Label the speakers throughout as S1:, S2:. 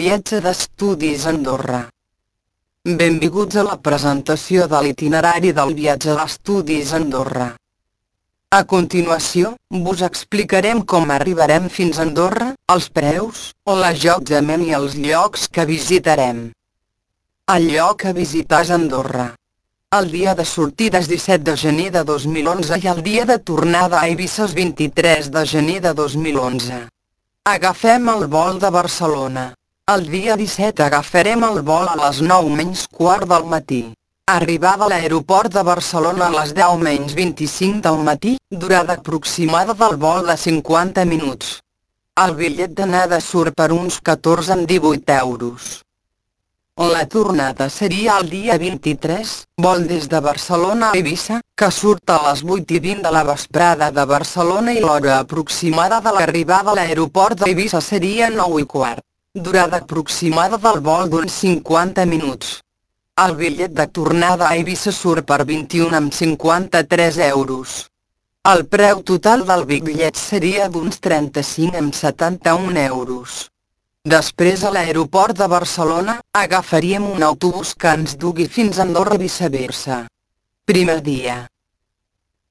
S1: Viatge d'estudis a Andorra. Benvinguts a la presentació de l'itinerari del viatge d'estudis a Andorra. A continuació, vos explicarem com arribarem fins a Andorra, els preus, l'allotjament i els llocs que visitarem. El lloc a visitar és Andorra. El dia de sortida és 17 de gener de 2011 i el dia de tornada a Eivissa és 23 de gener de 2011. Agafem el vol de Barcelona. El dia 17 agafarem el vol a les 9 menys quart del matí. Arribada a l'aeroport de Barcelona a les 10 menys 25 del matí, durada aproximada del vol de 50 minuts. El bitllet d'anada surt per uns 14 amb 18 euros. La tornada seria el dia 23, vol des de Barcelona a Eivissa, que surt a les 8 i 20 de la vesprada de Barcelona i l'hora aproximada de l'arribada a l'aeroport d'Eivissa seria 9 i quart. Durada aproximada del vol d'uns 50 minuts. El bitllet de tornada a Eivissa surt per 21 amb 53 euros. El preu total del bitllet seria d'uns 35 amb 71 euros. Després a l'aeroport de Barcelona, agafaríem un autobús que ens dugui fins a Andorra i viceversa. Primer dia.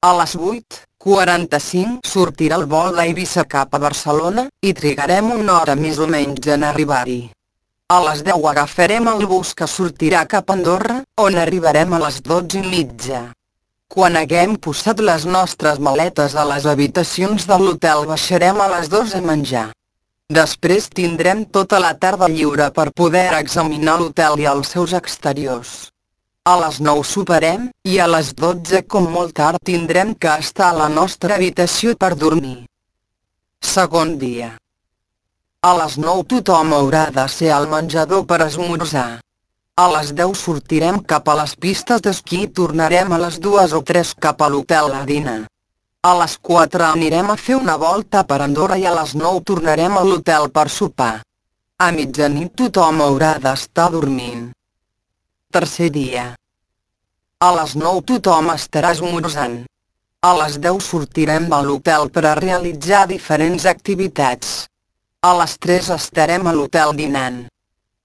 S1: A les 8.45 sortirà el vol d'Eivissa cap a Barcelona, i trigarem una hora més o menys en arribar-hi. A les 10 agafarem el bus que sortirà cap a Andorra, on arribarem a les 12 i mitja. Quan haguem posat les nostres maletes a les habitacions de l'hotel baixarem a les 2 a menjar. Després tindrem tota la tarda lliure per poder examinar l'hotel i els seus exteriors. A les 9 soparem, i a les 12 com molt tard tindrem que estar a la nostra habitació per dormir. Segon dia. A les 9 tothom haurà de ser al menjador per esmorzar. A les 10 sortirem cap a les pistes d'esquí i tornarem a les 2 o 3 cap a l'hotel a dinar. A les 4 anirem a fer una volta per Andorra i a les 9 tornarem a l'hotel per sopar. A mitjanit tothom haurà d'estar dormint. Tercer dia. A les 9 tothom estarà esmorzant. A les 10 sortirem de l'hotel per a realitzar diferents activitats. A les 3 estarem a l'hotel dinant.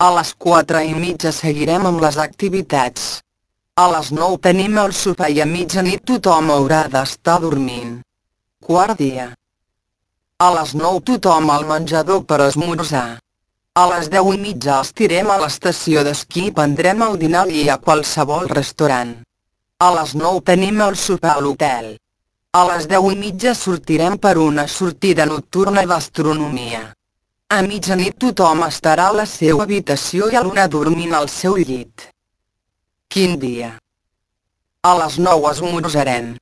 S1: A les 4 i mitja seguirem amb les activitats. A les 9 tenim el sopar i a mitjanit tothom haurà d'estar dormint. Quart dia. A les 9 tothom al menjador per esmorzar. A les 10 i mitja estirem a l'estació d'esquí i prendrem el dinar allí a qualsevol restaurant. A les 9 tenim el sopar a l'hotel. A les 10 i mitja sortirem per una sortida nocturna d'astronomia. A mitjanit tothom estarà a la seva habitació i a l'una dormint al seu llit. Quin dia? A les 9 esmorzarem.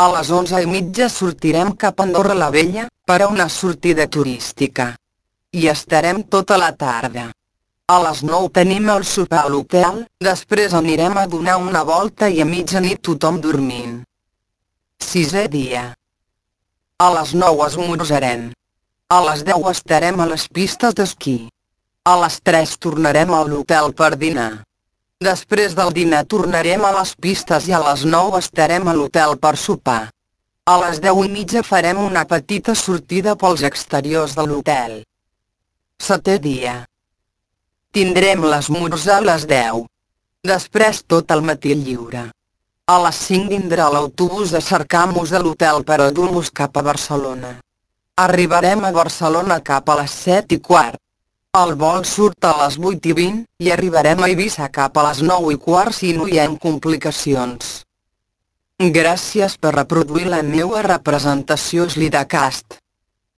S1: A les 11 i mitja sortirem cap a Andorra la Vella, per a una sortida turística. Hi estarem tota la tarda. A les 9 tenim el sopar a l'hotel, després anirem a donar una volta i a mitjanit tothom dormint. Sisè dia. A les 9 esmorzarem. A les 10 estarem a les pistes d'esquí. A les 3 tornarem a l'hotel per dinar. Després del dinar tornarem a les pistes i a les 9 estarem a l'hotel per sopar. A les 10 i mitja farem una petita sortida pels exteriors de l'hotel. Setè dia. Tindrem l'esmorzar a les 10. Després tot el matí lliure. A les 5 vindrà l'autobús de cercar-nos a l'hotel per a dur-nos cap a Barcelona. Arribarem a Barcelona cap a les 7 i quart. El vol surt a les 8 i 20, i arribarem a Eivissa cap a les 9 i quart si no hi ha complicacions. Gràcies per reproduir la meva representació Slidacast.